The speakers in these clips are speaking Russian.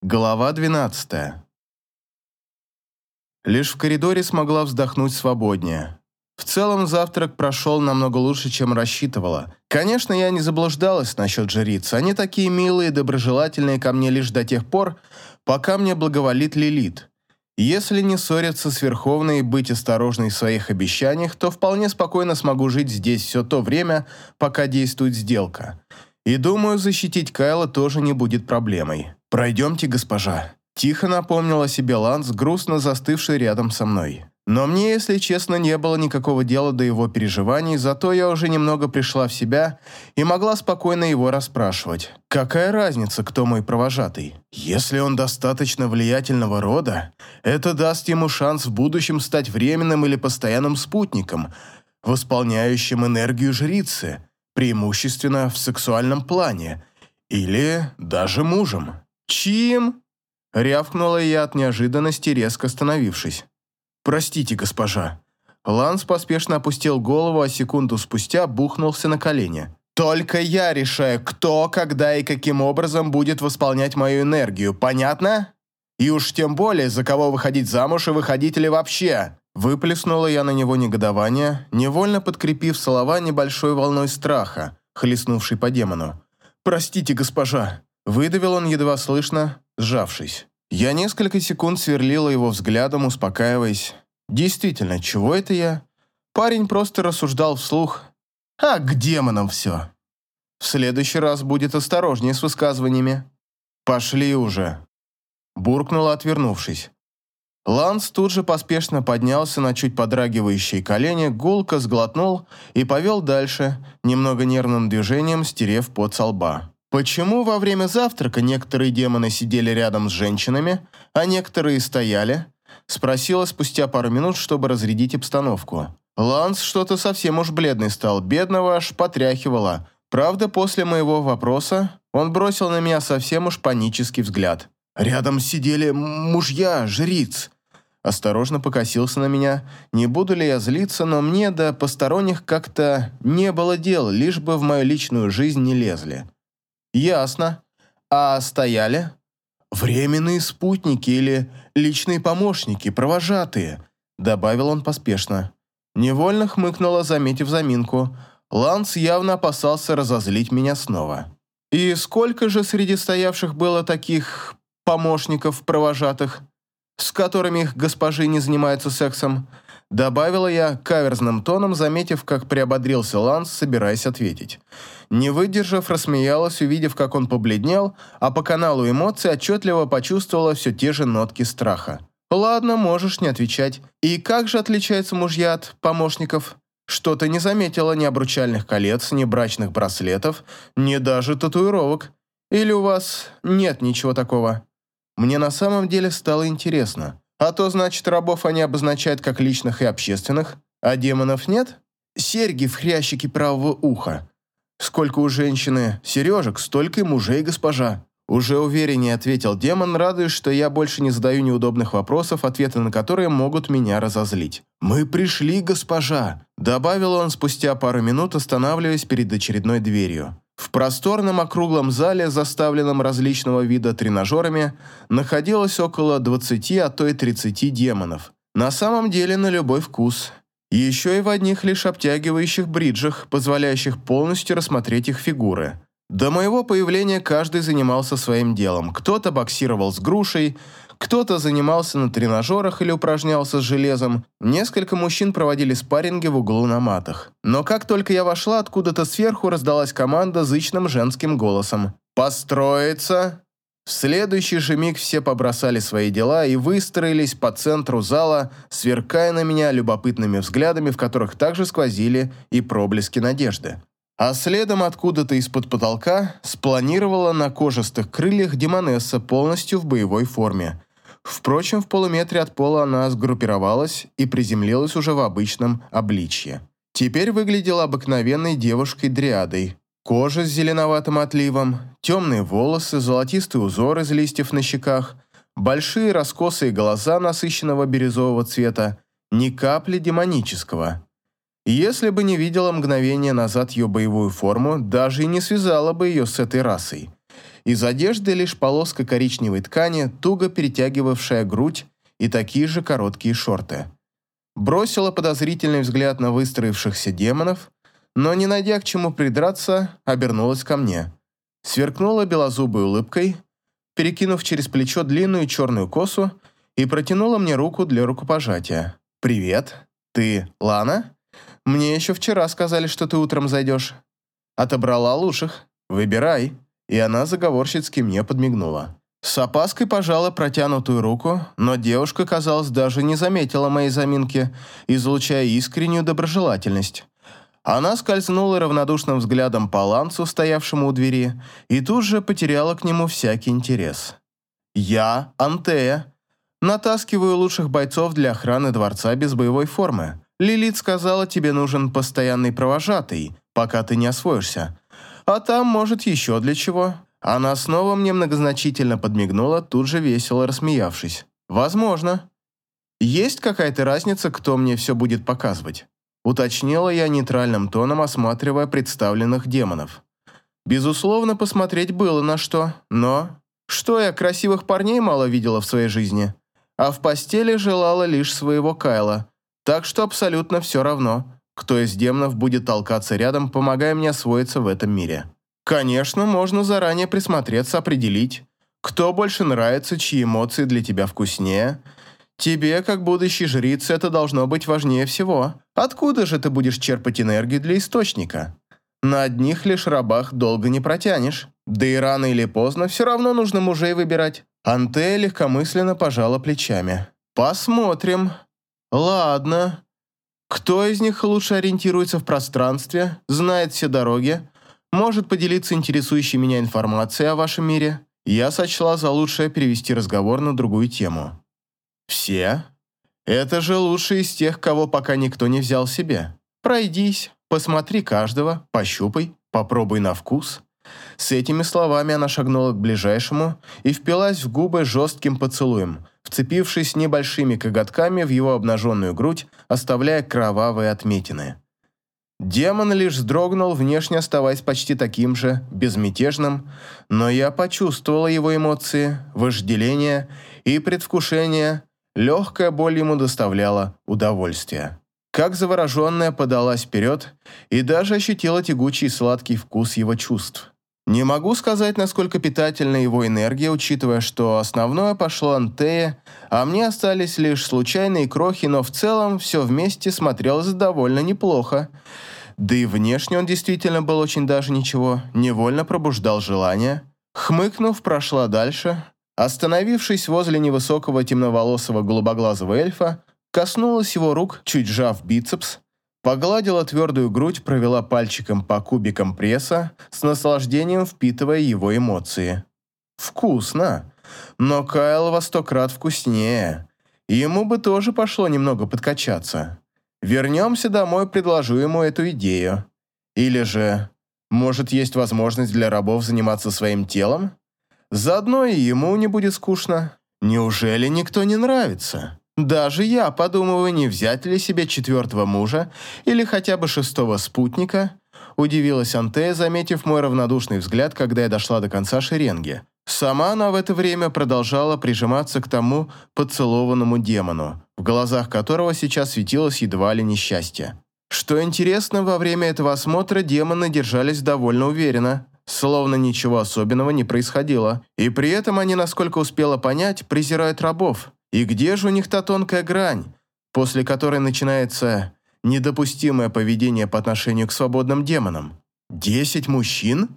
Глава 12. Лишь в коридоре смогла вздохнуть свободнее. В целом завтрак прошел намного лучше, чем рассчитывала. Конечно, я не заблуждалась насчет жриц. Они такие милые и доброжелательные ко мне лишь до тех пор, пока мне благоволит Лилит. Если не ссориться с Верховной и быть осторожной в своих обещаниях, то вполне спокойно смогу жить здесь все то время, пока действует сделка. И думаю, защитить Кайла тоже не будет проблемой. «Пройдемте, госпожа». Тихо напомнила себе Ланс, грустно застывший рядом со мной. Но мне, если честно, не было никакого дела до его переживаний, зато я уже немного пришла в себя и могла спокойно его расспрашивать. Какая разница, кто мой провожатый? Если он достаточно влиятельного рода, это даст ему шанс в будущем стать временным или постоянным спутником, восполняющим энергию жрицы, преимущественно в сексуальном плане, или даже мужем. «Чим?» — рявкнула я от неожиданности, резко остановившись. «Простите, госпожа». Ланс поспешно опустил голову, а секунду спустя бухнулся на колени. «Только я решаю, кто, когда и каким образом будет восполнять мою энергию, понятно? И уж тем более, за кого выходить замуж и выходить ли вообще?» Выплеснула я на него негодование, невольно подкрепив слова небольшой волной страха, хлестнувшей по демону. «Простите, госпожа». Выдавил он едва слышно, сжавшись. Я несколько секунд сверлила его взглядом, успокаиваясь. Действительно, чего это я? Парень просто рассуждал вслух. А к демонам все. В следующий раз будет осторожнее с высказываниями. Пошли уже. Буркнула, отвернувшись. Ланс тут же поспешно поднялся на чуть подрагивающие колени, гулко сглотнул и повел дальше, немного нервным движением стерев пот со лба. Почему во время завтрака некоторые демоны сидели рядом с женщинами, а некоторые стояли? Спросила спустя пару минут, чтобы разрядить обстановку. Ланс что-то совсем уж бледный стал, бедного аж потряхивало. Правда, после моего вопроса он бросил на меня совсем уж панический взгляд. «Рядом сидели мужья, жриц», осторожно покосился на меня. Не буду ли я злиться, но мне до посторонних как-то не было дел, лишь бы в мою личную жизнь не лезли. Ясно. А стояли? Временные спутники или личные помощники, провожатые, добавил он поспешно. Невольно хмыкнула, заметив заминку. Ланс явно опасался разозлить меня снова. И сколько же среди стоявших было таких помощников, провожатых, с которыми их госпожи не занимаются сексом? Добавила я каверзным тоном, заметив, как приободрился Ланс, собираясь ответить. Не выдержав, рассмеялась, увидев, как он побледнел, а по каналу эмоций отчетливо почувствовала все те же нотки страха. «Ладно, можешь не отвечать. И как же отличаются мужья от помощников?» Что-то не заметила ни обручальных колец, ни брачных браслетов, ни даже татуировок. Или у вас нет ничего такого? Мне на самом деле стало интересно. А то, значит, рабов они обозначают как личных и общественных, а демонов нет? Серьги в хрящике правого уха. Сколько у женщины сережек, столько и мужей, госпожа. Уже увереннее ответил демон, радуясь, что я больше не задаю неудобных вопросов, ответы на которые могут меня разозлить. «Мы пришли, госпожа», — добавил он спустя пару минут, останавливаясь перед очередной дверью. Просторном округлом зале, заставленном различного вида тренажерами, находилось около 20, а то и 30 демонов. На самом деле на любой вкус. Еще и в одних лишь обтягивающих бриджах, позволяющих полностью рассмотреть их фигуры. До моего появления каждый занимался своим делом. Кто-то боксировал с грушей, кто-то занимался на тренажерах или упражнялся с железом. Несколько мужчин проводили спарринги в углу на матах. Но как только я вошла, откуда-то сверху раздалась команда зычным женским голосом. «Построиться!» В следующий же миг все побросали свои дела и выстроились по центру зала, сверкая на меня любопытными взглядами, в которых также сквозили и проблески надежды. А следом откуда-то из-под потолка спланировала на кожистых крыльях Демонесса полностью в боевой форме. Впрочем, в полуметре от пола она сгруппировалась и приземлилась уже в обычном обличье. Теперь выглядела обыкновенной девушкой-дриадой. Кожа с зеленоватым отливом, темные волосы, золотистый узор из листьев на щеках, большие раскосые глаза насыщенного бирюзового цвета, ни капли демонического. Если бы не видела мгновение назад ее боевую форму, даже и не связала бы ее с этой расой. Из одежды лишь полоска коричневой ткани, туго перетягивавшая грудь и такие же короткие шорты. Бросила подозрительный взгляд на выстроившихся демонов, но, не найдя к чему придраться, обернулась ко мне. Сверкнула белозубой улыбкой, перекинув через плечо длинную черную косу и протянула мне руку для рукопожатия. «Привет. Ты Лана? Мне еще вчера сказали, что ты утром зайдешь. Отобрала лучших. Выбирай». И она заговорщицки мне подмигнула. С опаской пожала протянутую руку, но девушка, казалось, даже не заметила моей заминки, излучая искреннюю доброжелательность. Она скользнула равнодушным взглядом по ланцу, стоявшему у двери, и тут же потеряла к нему всякий интерес. «Я Антея. Натаскиваю лучших бойцов для охраны дворца без боевой формы. Лилит сказала, тебе нужен постоянный провожатый, пока ты не освоишься. А там, может, еще для чего. Она снова мне многозначительно подмигнула, тут же весело рассмеявшись. «Возможно. Есть какая-то разница, кто мне все будет показывать?» Уточнила я нейтральным тоном, осматривая представленных демонов. Безусловно, посмотреть было на что, но... Что я красивых парней мало видела в своей жизни, а в постели желала лишь своего Кайла, так что абсолютно все равно, кто из демонов будет толкаться рядом, помогая мне освоиться в этом мире. Конечно, можно заранее присмотреться, определить, кто больше нравится, чьи эмоции для тебя вкуснее. Тебе, как будущей жрице, это должно быть важнее всего. Откуда же ты будешь черпать энергию для источника? На одних лишь рабах долго не протянешь. Да и рано или поздно все равно нужно мужей выбирать. Антея легкомысленно пожала плечами. Посмотрим. Ладно. Кто из них лучше ориентируется в пространстве, знает все дороги, может поделиться интересующей меня информацией о вашем мире, я сочла за лучшее перевести разговор на другую тему. Все? Это же лучшие из тех, кого пока никто не взял себе. Пройдись, посмотри каждого, пощупай, попробуй на вкус. С этими словами она шагнула к ближайшему и впилась в губы жестким поцелуем, вцепившись небольшими коготками в его обнаженную грудь, оставляя кровавые отметины. Демон лишь вздрогнул, внешне оставаясь почти таким же, безмятежным, но я почувствовала его эмоции, вожделение и предвкушение. Легкая боль ему доставляла удовольствие. Как завороженная подалась вперед и даже ощутила тягучий сладкий вкус его чувств. Не могу сказать, насколько питательна его энергия, учитывая, что основное пошло Антея, а мне остались лишь случайные крохи, но в целом все вместе смотрелось довольно неплохо. Да и внешне он действительно был очень даже ничего, невольно пробуждал желание. Хмыкнув, прошла дальше. Остановившись возле невысокого темноволосого голубоглазого эльфа, коснулась его рук, чуть сжав бицепс, Погладила твердую грудь, провела пальчиком по кубикам пресса, с наслаждением впитывая его эмоции. Вкусно. Но Кайл во сто крат вкуснее. Ему бы тоже пошло немного подкачаться. Вернемся домой, предложу ему эту идею. Или же, может, есть возможность для рабов заниматься своим телом? Заодно и ему не будет скучно. Неужели никто не нравится? Даже я подумываю, не взять ли себе четвертого мужа или хотя бы шестого спутника, удивилась Антея, заметив мой равнодушный взгляд, когда я дошла до конца шеренги. Сама она в это время продолжала прижиматься к тому поцелованному демону, в глазах которого сейчас светилось едва ли несчастье. Что интересно, во время этого осмотра демоны держались довольно уверенно, словно ничего особенного не происходило, и при этом они, насколько успела понять, презирают рабов. И где же у них та тонкая грань, после которой начинается недопустимое поведение по отношению к свободным демонам? Десять мужчин?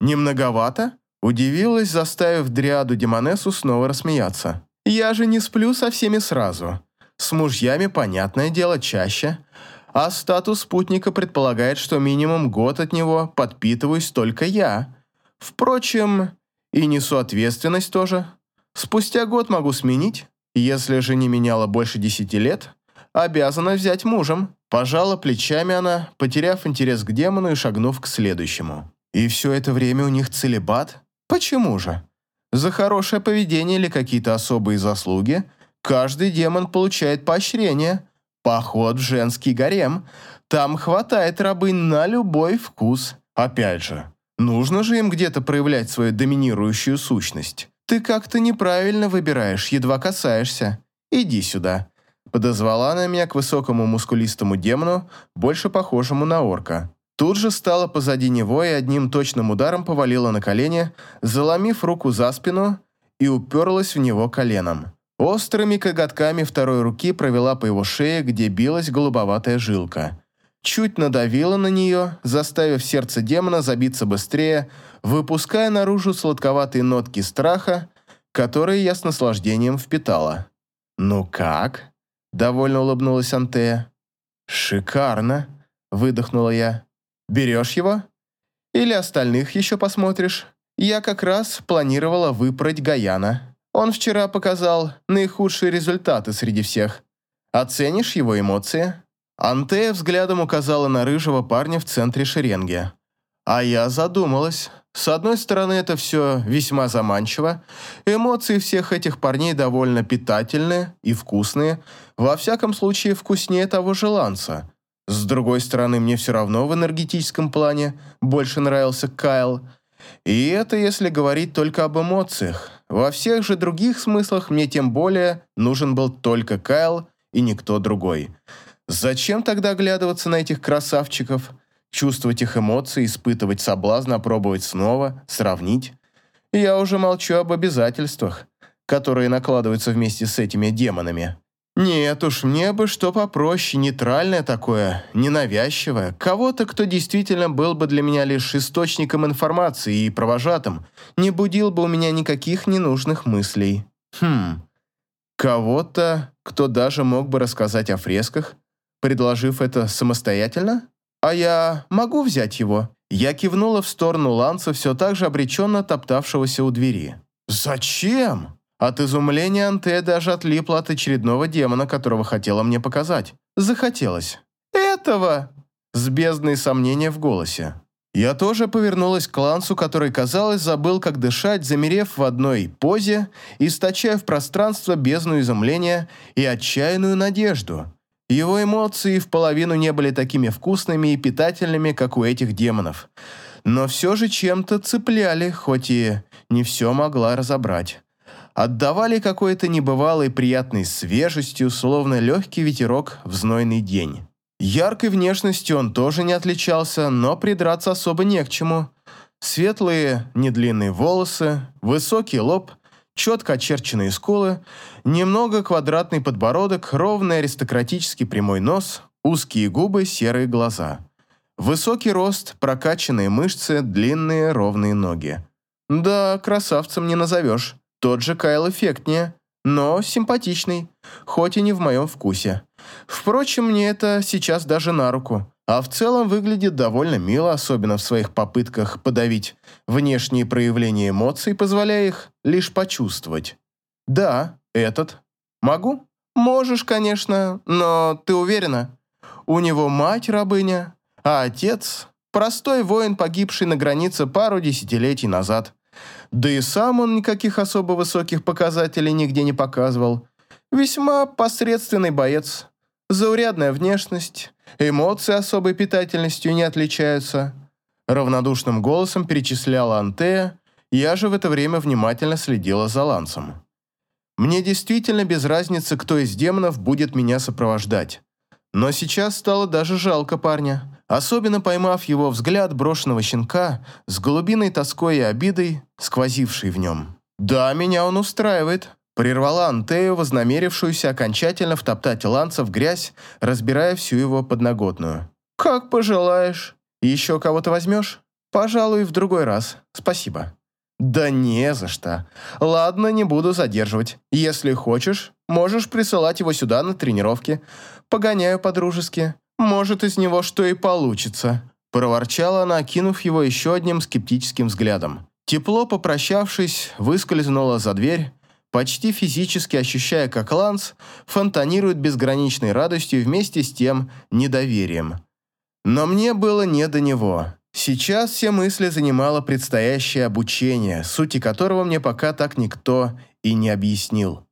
Не многовато? Удивилась, заставив дриаду Демонессу снова рассмеяться. «Я же не сплю со всеми сразу. С мужьями, понятное дело, чаще. А статус спутника предполагает, что минимум год от него подпитываюсь только я. Впрочем, и несу ответственность тоже. Спустя год могу сменить. Если же не меняла больше десяти лет, обязана взять мужем. Пожала плечами она, потеряв интерес к демону и шагнув к следующему. И все это время у них целебат? Почему же? За хорошее поведение или какие-то особые заслуги каждый демон получает поощрение. Поход в женский гарем. Там хватает рабынь на любой вкус. Опять же, Нужно же им где-то проявлять свою доминирующую сущность. Ты как-то неправильно выбираешь, едва касаешься. Иди сюда. Подозвала она меня к высокому мускулистому демону, больше похожему на орка. Тут же стала позади него и одним точным ударом повалила на колени, заломив руку за спину и уперлась в него коленом. Острыми коготками второй руки провела по его шее, где билась голубоватая жилка. Чуть надавила на нее, заставив сердце демона забиться быстрее, выпуская наружу сладковатые нотки страха, которые я с наслаждением впитала. «Ну как?» – довольно улыбнулась Антея. «Шикарно!» – выдохнула я. «Берешь его? Или остальных еще посмотришь? Я как раз планировала выпрать Гаяна». Он вчера показал наихудшие результаты среди всех. Оценишь его эмоции?» Антея взглядом указала на рыжего парня в центре шеренги. А я задумалась. С одной стороны, это все весьма заманчиво. Эмоции всех этих парней довольно питательные и вкусные. Во всяком случае, вкуснее того желанца. С другой стороны, мне все равно в энергетическом плане больше нравился Кайл. И это если говорить только об эмоциях. Во всех же других смыслах мне тем более нужен был только Кайл и никто другой. Зачем тогда оглядываться на этих красавчиков, чувствовать их эмоции, испытывать соблазн, опробовать снова, сравнить? Я уже молчу об обязательствах, которые накладываются вместе с этими демонами. Нет уж, мне бы что попроще, нейтральное такое, ненавязчивое. Кого-то, кто действительно был бы для меня лишь источником информации и провожатым, не будил бы у меня никаких ненужных мыслей. Хм, кого-то, кто даже мог бы рассказать о фресках, предложив это самостоятельно? А я могу взять его? Я кивнула в сторону Ланца, все так же обреченно топтавшегося у двери. «Зачем?» От изумления Анте даже отлипла от очередного демона, которого хотела мне показать. Захотелось. «Этого!» С бездной сомнения в голосе. Я тоже повернулась к Лансу, который, казалось, забыл, как дышать, замерев в одной позе, источая в пространство бездну изумления и отчаянную надежду. Его эмоции в половину не были такими вкусными и питательными, как у этих демонов. Но все же чем-то цепляли, хоть и не все могла разобрать отдавали какой-то небывалой приятной свежестью, словно легкий ветерок в знойный день. Яркой внешностью он тоже не отличался, но придраться особо не к чему. Светлые, недлинные волосы, высокий лоб, четко очерченные скулы, немного квадратный подбородок, ровный аристократический прямой нос, узкие губы, серые глаза. Высокий рост, прокачанные мышцы, длинные ровные ноги. Да, красавцем не назовешь. Тот же Кайл эффектнее, но симпатичный, хоть и не в моем вкусе. Впрочем, мне это сейчас даже на руку. А в целом выглядит довольно мило, особенно в своих попытках подавить внешние проявления эмоций, позволяя их лишь почувствовать. Да, этот. Могу? Можешь, конечно, но ты уверена? У него мать рабыня, а отец – простой воин, погибший на границе пару десятилетий назад. Да и сам он никаких особо высоких показателей нигде не показывал. Весьма посредственный боец. Заурядная внешность, эмоции особой питательностью не отличаются. Равнодушным голосом перечисляла Антея, я же в это время внимательно следила за Лансом. Мне действительно без разницы, кто из демонов будет меня сопровождать. Но сейчас стало даже жалко парня особенно поймав его взгляд брошенного щенка с голубиной тоской и обидой, сквозившей в нем. «Да, меня он устраивает», – прервала Антею, вознамерившуюся окончательно втоптать Ланца в грязь, разбирая всю его подноготную. «Как пожелаешь. Еще кого-то возьмешь? Пожалуй, в другой раз. Спасибо». «Да не за что. Ладно, не буду задерживать. Если хочешь, можешь присылать его сюда на тренировки. Погоняю по-дружески. Может, из него что и получится», – проворчала она, окинув его еще одним скептическим взглядом. Тепло попрощавшись, выскользнула за дверь, почти физически ощущая, как Ланс фонтанирует безграничной радостью вместе с тем недоверием. Но мне было не до него. Сейчас все мысли занимало предстоящее обучение, сути которого мне пока так никто и не объяснил.